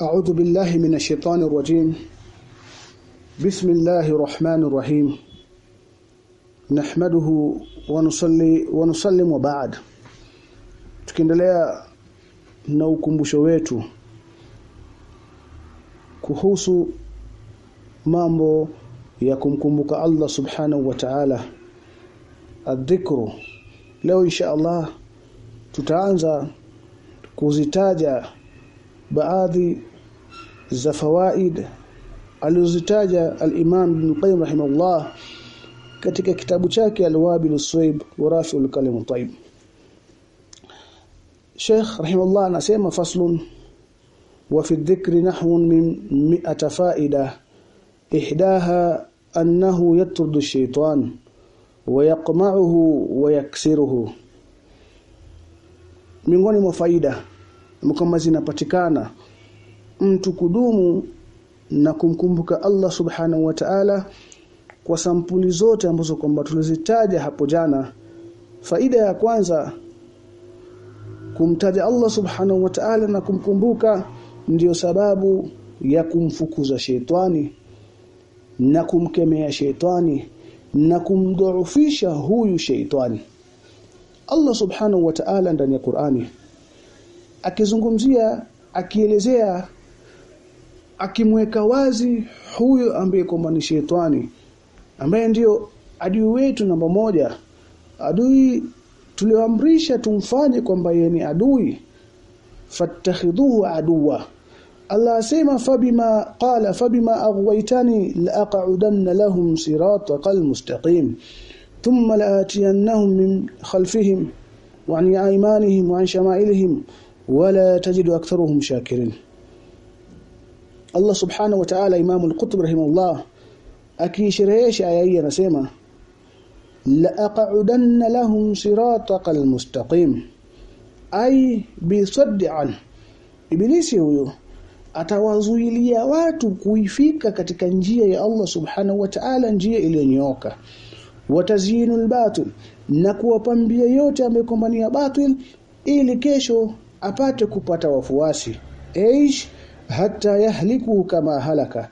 أعوذ بالله من الشيطان الرجيم بسم الله الرحمن الرحيم نحمده ونصلي ونسلم وبعد tukiendelea na ukumbusho wetu kuhusu mambo ya kumkumbuka Allah subhanahu wa ta'ala adhikru leo insha Allah tutaanza kuzitaja baadhi za fawaid alizitaja al-Imam Ibn Qayyim rahimahullah katika kitabu chake Al-Wabil As-Sayyib wa Rafi'ul Kalim Tayyib Sheikh rahimahullah anasema faslun wa fi dhikri nahwun min 100 fa'ida ihdaha annahu yatrudu ash-shaytan wa yaqma'uhu wa yaksiruhu. Miongoni mwa faida kama zinapatikana. Mtu kudumu na kumkumbuka Allah subhanahu wa ta'ala kwa sampuli zote ambazo kwamba tulizitaja hapo jana. Faida ya kwanza kumtaja Allah subhanahu wa ta'ala na kumkumbuka ndiyo sababu ya kumfukuza shetani na kumkemea shetani na kumdhoofisha huyu shetani Allah subhanahu wa ta'ala ndani ya Qur'ani akizungumzia akielezea akimweka wazi huyo ambaye kwamba ni shetani ambaye ndiyo adui wetu namba moja. Adui tulioamrisha tumfanye kwamba yeye ni adui. Fattakhidhuhu aduwa. Allah asema fabima qala fabima aghwaytani laqa'udanna lahum siratal mustaqim thumma la'atiyannahum min khalfihim wa an aymanihim wa an shama'ilihim wala tajidu aktharuhum shakirin Allah subhanahu wa ta'ala Imam al-Qutb rahimahullah akisherehesha aya hii anasema la'aq'udanna lahum siratal mustaqim ay bisaddi an ibilisi huyo atawazuilia watu kuifika katika njia ya Allah subhanahu wa ta'ala njia iliyonyooka watazyinul batil na kuwapambia yote amekombania batil ili kesho apate kupata wafuasi. Eish hata yahliku kama halaka.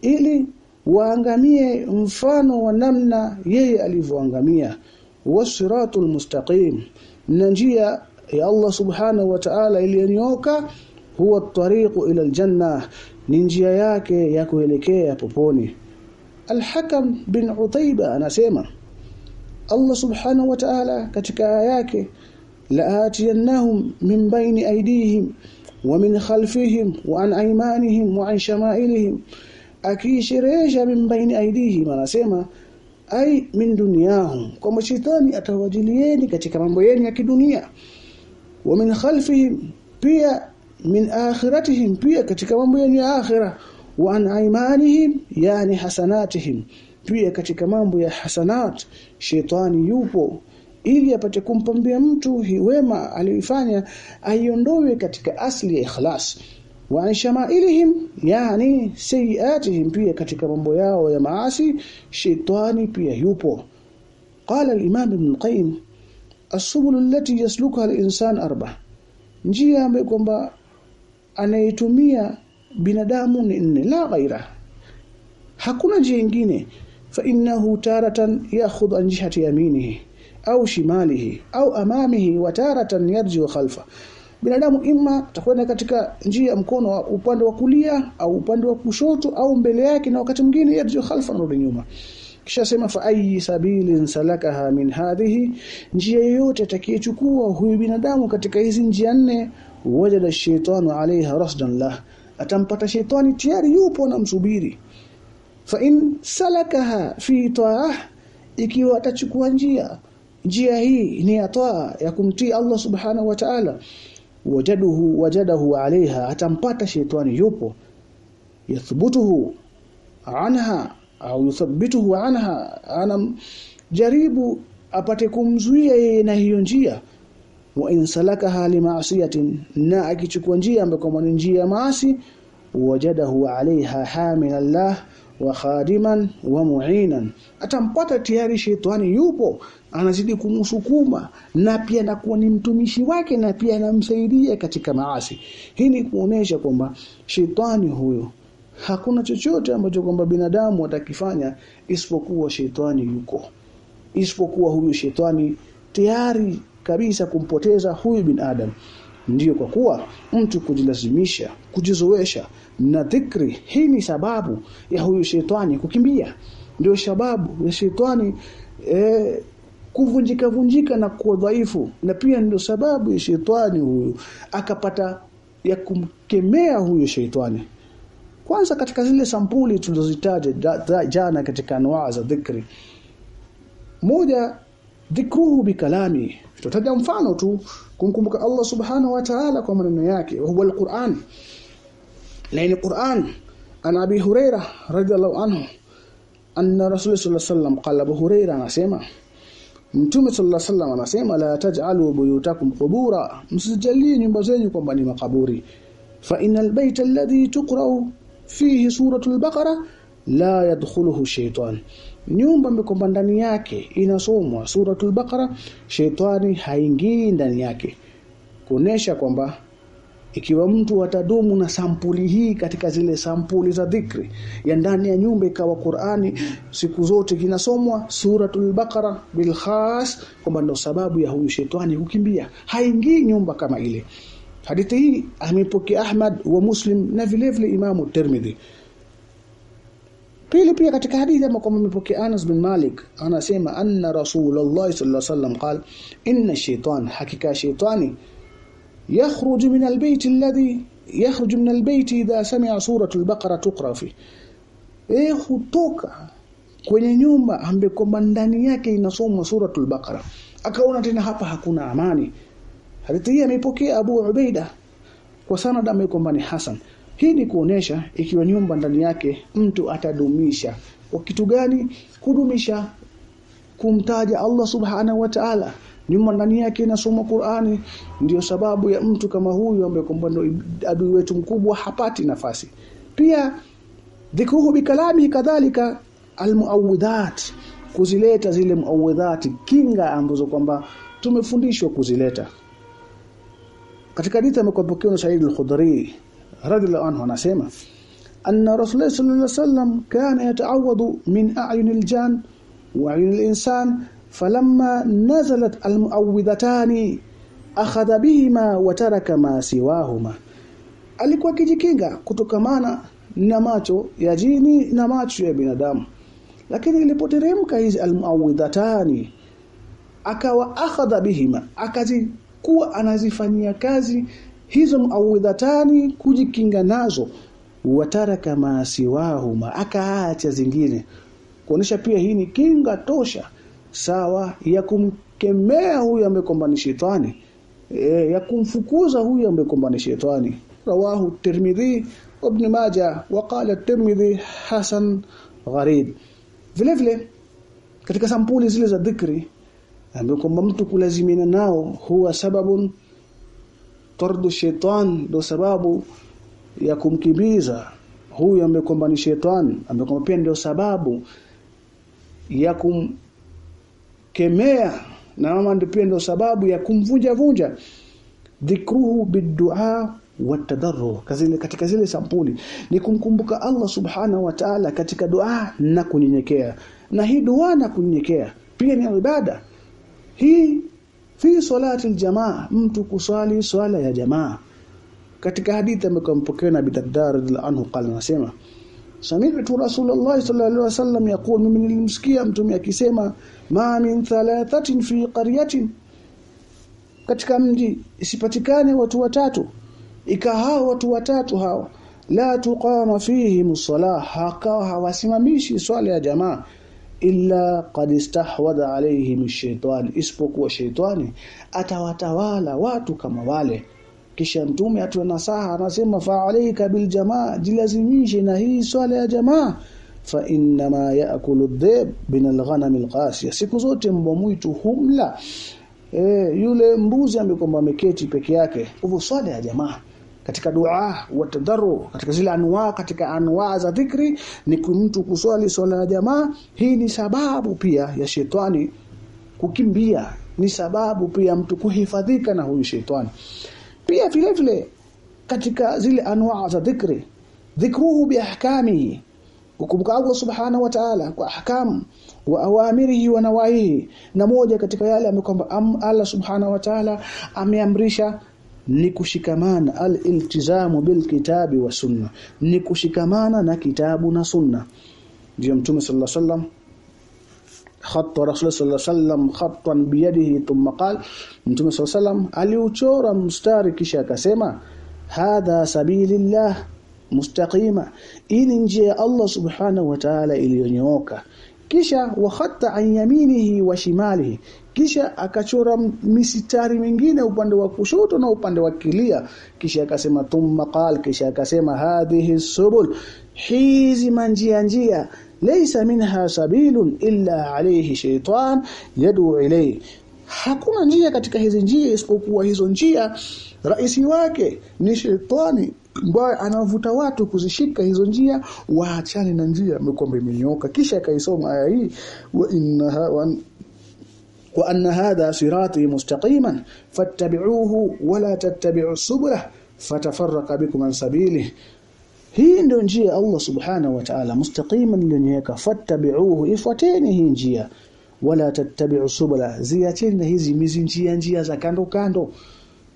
Ili waangamie mfano wa namna yeye alivyoangamia. Wasiratul mustaqim. Na njia ya Allah subhanahu wa ta'ala iliyonyoka huwa tariqu ila aljanna. Ni njia yake ya kuelekea poponi. Alhakam bin Utaiba anasema Allah subhanahu wa ta'ala katika aya yake la'atiyannahum min بين aydihim ومن خلفهم khalfihim wa وعن شمائلهم. akishiresha min bayni aydihim anasema ai min dunyahum kwa shetani atawajilieni katika mambo yenu ya kidunia wa min pia min akhiratihim pia katika mambo yenu ya akhira wa an aymanihim yani hasanatihim pia katika mambo ya hasanat shetani yupo ili apate kumpambia mtu hiwema aliyoifanya aiondowe katika asli ya ikhlas. Wa shamailihim yani sayiatihim pia katika mambo yao ya maasi shetani pia yupo. Qala al-imam ibn qayyim as-subul allati yaslukuha al-insan arba. Njia ambayo kwamba anaitumia binadamu ni nne la ghaira. Hakuna njia nyingine. Fa innahu taratan an jihati yaminihi au shimalihi au amamihi wa taratan yarji khalfa. Binadamu imma atakwenda katika njia mkono wa upande wa kulia au upande wa kushoto au mbele yake na wakati mwingine yarji khalfa na nyuma. Kisha sema fa ayi sabilin salakaha min hadhihi njia yoyote atakayechukua huyu binadamu katika hizi njia nne wajada shaytanu alaiha rasdan lah atampata shaytani tayari yupo na msubiri. Fa in salakaha fi ta'ah ikiwa atachukua njia njia hii ni ya taa ya kumtii Allah subhanahu wa ta'ala. Wajaduhu wajadahu alaiha atampata shetani yupo. Yathbutuhu anha au yuthabbituhu anha ana jaribu apate kumzuia yeye na hiyo njia. Wa insalaka hali maasiyatin na akichukua njia ambayo ni njia ya maasi wajadahu alaiha hamilan lah wa khadiman wa mu'inan. Atampata tayari shetani yupo anazidi kumsukuma na pia anakuwa ni mtumishi wake na pia anamsaidia katika maasi. Hii ni kuonesha kwamba shetani huyo hakuna chochote ambacho kwamba binadamu atakifanya isipokuwa shetani yuko. Isipokuwa huyu shetani tayari kabisa kumpoteza huyu binadamu ndiyo kwa kuwa mtu kujilazimisha kujizoesha na dhikri hii ni sababu ya huyu shetani kukimbia. Ndio sababu ya shetani eh, kuvunjika vunjika na kuwa dhaifu. Na pia ndio sababu ya shetani huyu akapata ya kumkemea huyu shetani. Kwanza katika zile sampuli tulizozitaja jana katika anwaa za dhikri. Moja dhikruhu bikalami tutaja mfano tu kumkumbuka Allah subhanahu wa ta'ala kwa maneno yake huwa alquran laini quran ana abi huraira radhiallahu anhu anna rasul sallallahu alaihi wasallam qala abu huraira anasema mtume sallallahu alaihi wasallam anasema la taj'alu buyutakum qubura msijalie nyumba zenu kwamba ni makaburi fa innal bayta alladhi tuqra'u fihi suratul baqara la yadkhuluhu shaytan nyumba mikomba ndani yake inasomwa. Suratul baqara shetani haingii ndani yake. Kuonesha kwamba ikiwa mtu atadumu na sampuli hii katika zile sampuli za dhikri ya ndani ya nyumba ikawa Qur'ani siku zote kinasomwa suratul baqara bil khas kwamba ndio sababu ya huyu shetani kukimbia. Haingii nyumba kama ile. Hadithi hii amepokea Ahmad wa Muslim na vile vile Imamu Tirmidhi Pili pia katika hadithi ambayo kwamba imepokea Anas bin Malik anasema anna Rasulullah sallallahu alaihi wasallam qala inna shaytan hakika shaytani yakhruju min albayt alladhi yakhruju min albayt idha sami'a suratu albaqara tuqra fi. Eh hutoka kwenye nyumba kwamba ndani yake inasomwa suratu al-baqara akaona tena hapa hakuna amani. Hadithi hii ameipokea Abu Ubaida kwa sanad ambaye kwamba ni Hasan hii ni kuonesha ikiwa nyumba ndani yake mtu atadumisha. Kwa kitu gani? Kudumisha kumtaja Allah subhanahu wa ta'ala. Nyumba ndani yake inasoma Qur'ani. Ndiyo sababu ya mtu kama huyu ambaye kwamba adui wetu mkubwa hapati nafasi. Pia dhikruhu bikalami kadhalika almuawidhat kuzileta zile muawidhati kinga ambazo kwamba tumefundishwa kuzileta. Katika hadithi amekwapokea na Said al-Khudri radhiallahu anhu anasema anna rasulullah sallallahu alaihi wasallam kana yata'awwadu min a'yun al-jan wa 'ayun al-insan falamma nazalat al-mu'awwidhatani akhadha bihima wa taraka ma siwahuma. Alikuwa kijikinga kutokamana na macho ya jini na macho ya binadamu. Lakini ilipoteremka hizi al-mu'awwidhatani akawa akhadha bihima akazi kuwa anazifanyia kazi hizo muawidhatani kujikinga nazo wataraka maasiwahuma akaacha zingine. Kuonesha pia hii ni kinga tosha sawa ya kumkemea huyu amekomba ni shetani. E, ya kumfukuza huyu amekombani ni shetani. Rawahu tirmidhi ibn majah waqala tirmidhi hasan gharib. Vile vile katika sampuli zile za dhikri kwamba mtu kulazimina nao huwa sababun tardu shaitan ndo sababu ya kumkimbiza. Huyu ambaye kwamba ni shetani ambaye pia ndio sababu ya kumkemea na mama ndio pia ndio sababu ya kumvunja vunja dhikruhu bidua watadarru kazile katika zile sampuli. Ni kumkumbuka Allah subhanahu wa ta'ala katika dua na kunyenyekea. Na hii dua na kunyenyekea pia ni ibada. Hii fi salati aljamaa mtu kuswali swala ya jamaa. Katika hadithi ambayo mpokewa na radhiallahu anhu qala nasema sami'tu rasulullah sallallahu alaihi wasallam yaqul mimi nilimsikia mtume akisema ma min thalathatin fi qaryatin. Katika mji isipatikane watu watatu ikahao watu watatu hao la tuqama fihi musalah hakawa hawasimamishi swala ya jamaa illa qad istahwadha alayhim ash-shaytan isipokuwa shaytani atawatawala watu kama wale. Kisha mtume atoe nasaha anasema fa alayka bil jamaa jilazimishe na hii swala ya jamaa. Fa inna ma yaakulu dhib min al-ghanam al-qasiya. Siku zote mbwa mwitu humla. E, yule mbuzi amekomba ameketi peke yake. Hivyo swala ya jamaa katika dua wa tadarru katika zile anwa katika anwa za dhikri ni mtu kuswali swala ya jamaa. Hii ni sababu pia ya shetani kukimbia ni sababu pia mtu kuhifadhika na huyu shetani. Pia vile vile katika zile anwa za dhikri dhikruhu biahkamihi kukumbuka Allah subhanahu wa ta'ala kwa ahkam wa awamirihi wa nawahihi. Na moja katika yale amekwamba Allah subhanahu wa ta'ala ameamrisha ni kushikamana al-iltizamu bilkitabi wa sunna. Ni kushikamana na kitabu na sunna. Ndio mtume sallallahu alaihi wasallam khatta rasul sallallahu alaihi wasallam khattan biyadihi thumma qala. Mtume sallallahu alaihi wasallam aliuchora mstari kisha akasema hadha sabilillah mustaqima. Ini njia Allah subhanahu wa ta'ala iliyonyooka. Kisha wa khatta an yaminihi wa shimalihi kisha akachora misitari mingine upande wa kushoto na upande wa kilia kisha akasema thumma qal kisha akasema hadhihi subul. Hizi manjia njia laysa minha sabilun illa alayhi shaytan yad'u ilayhi hakuna njia katika hizi njia isipokuwa hizo njia. Raisi wake ni shetani ambaye anavuta watu kuzishika hizo njia. Waachane na njia mkombe imenyoka kisha akaisoma aya hii wa innaha wa wa anna hadha sirati mustaqiman fattabi'uhu wa la tattabi'u subula fatafarraqa bikum an sabilihi hii ndio njia ya Allah subhanahu wa ta'ala mustaqiman iliyonyeka fattabi'uhu ifuateni hii njia wala tattabi'u subula ziacheni hizi mizi njia njia za kando kando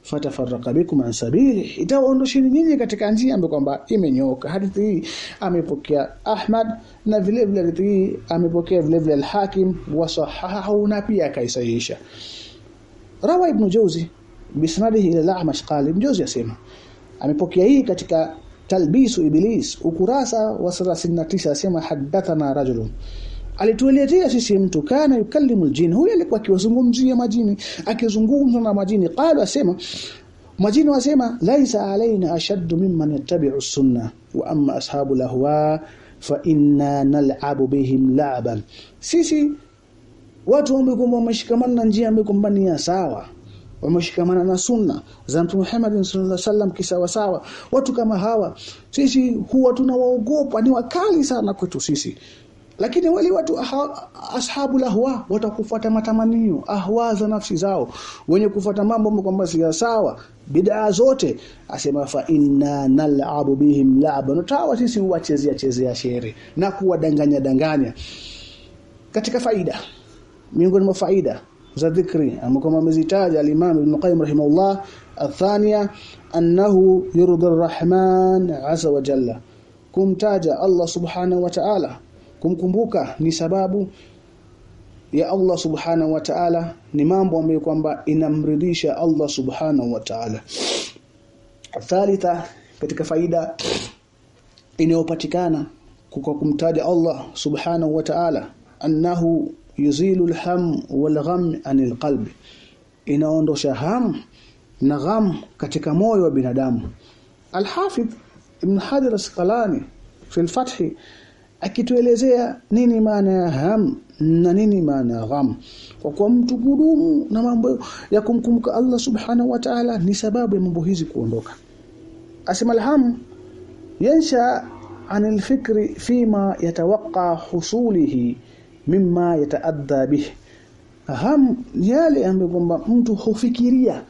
fatafarraqa bikum an sabili itawaondosheni nyinyi katika njia ambayo kwamba imenyoka. Hadithi hii amepokea Ahmad na vile vile hadithi hii amepokea vile vile al-Hakim wa sahahahu na pia akaisahihisha. Rawa ibn Jawzi bisnadihi ila al-A'mash qali Jawzi asema amepokea hii katika talbisu iblis ukurasa wa 39 asema hadathana rajulun alituelezea sisi mtu kana yukallimu aljin huyo alikuwa akiwazungumzia majini akizungumza na majini. Qala asema majini wasema laisa alaina ashaddu mimman yattabi'u sunna wa amma ashabu lahwa fa inna nal'abu bihim la'ban. Sisi watu kwamba wameshikamana na njia ambayo kwamba ni ya sawa. Wameshikamana na sunna za Mtume Muhammad sallallahu alaihi wasallam kisawa sawa watu kama hawa sisi huwa tunawaogopa ni wakali sana kwetu sisi lakini wale watu ashabu lahwa watakufuata matamanio ahwa za nafsi zao. Wenye kufuata mambo kwamba si sawa bid'a zote asema fa inna nal'abu bihim la'ban. Tawa sisi huwachezea chezea shere na kuwadanganya danganya. Katika faida miongoni mwa faida za dhikri ambapo amezitaja al-Imam Ibn Qayyim rahimahullah athania annahu yurdi ar-Rahman azza wa jalla. Kumtaja Allah subhanahu wa ta'ala kumkumbuka ni sababu ya Allah subhanahu wa ta'ala ni mambo ambayo kwamba inamridhisha Allah subhanahu wa ta'ala. Thalitha katika faida inayopatikana kwa kumtaja Allah subhanahu wa ta'ala annahu yuzilu alham walgham anil qalbi inaondosha ham na gham katika moyo wa binadamu. Alhafidh ibn hajar asqalani fi alfath akituelezea nini maana ya ham na nini maana ya gham kwa kuwa mtu kudumu na mambo ya kumkumbuka Allah subhanahu wa ta'ala ni sababu ya mambo hizi kuondoka asema alham yansha عن الفكر فيما يتوقع حصوله mimma yataadha bih ham yale ambayo kwamba mtu hufikiria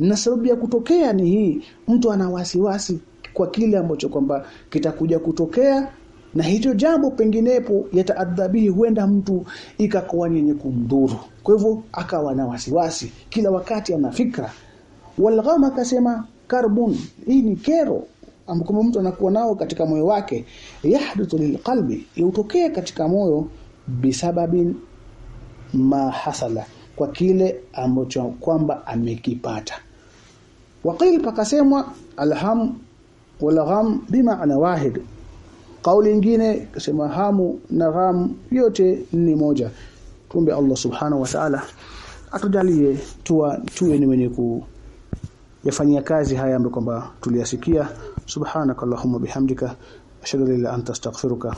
na sababu ya kutokea ni hii mtu ana wasiwasi kwa kile ambacho kwamba kitakuja kutokea na hicho jambo penginepo yataadhabihi huenda mtu ikakuwa yenye kumdhuru. Kwa hivyo akawa na wasiwasi kila wakati ana fikra. Walghama akasema karbun hii ni kero ambapo mtu anakuwa nao katika moyo wake. Yahduthu lilqalbi yautokea katika moyo bisababin ma hasala kwa kile ambacho kwamba amekipata. Waqil pakasemwa alham walgham bima bimaana wahid kauli nyingine kasema hamu na ghamu yote ni moja. Tumbe Allah subhanahu wa ta'ala atujalie tuwa tuwe ni wenye ku yafanyia kazi haya ambayo kwamba tuliyasikia. Subhanakallahumma bihamdika ashhadu an la ilaha illa anta astaghfiruka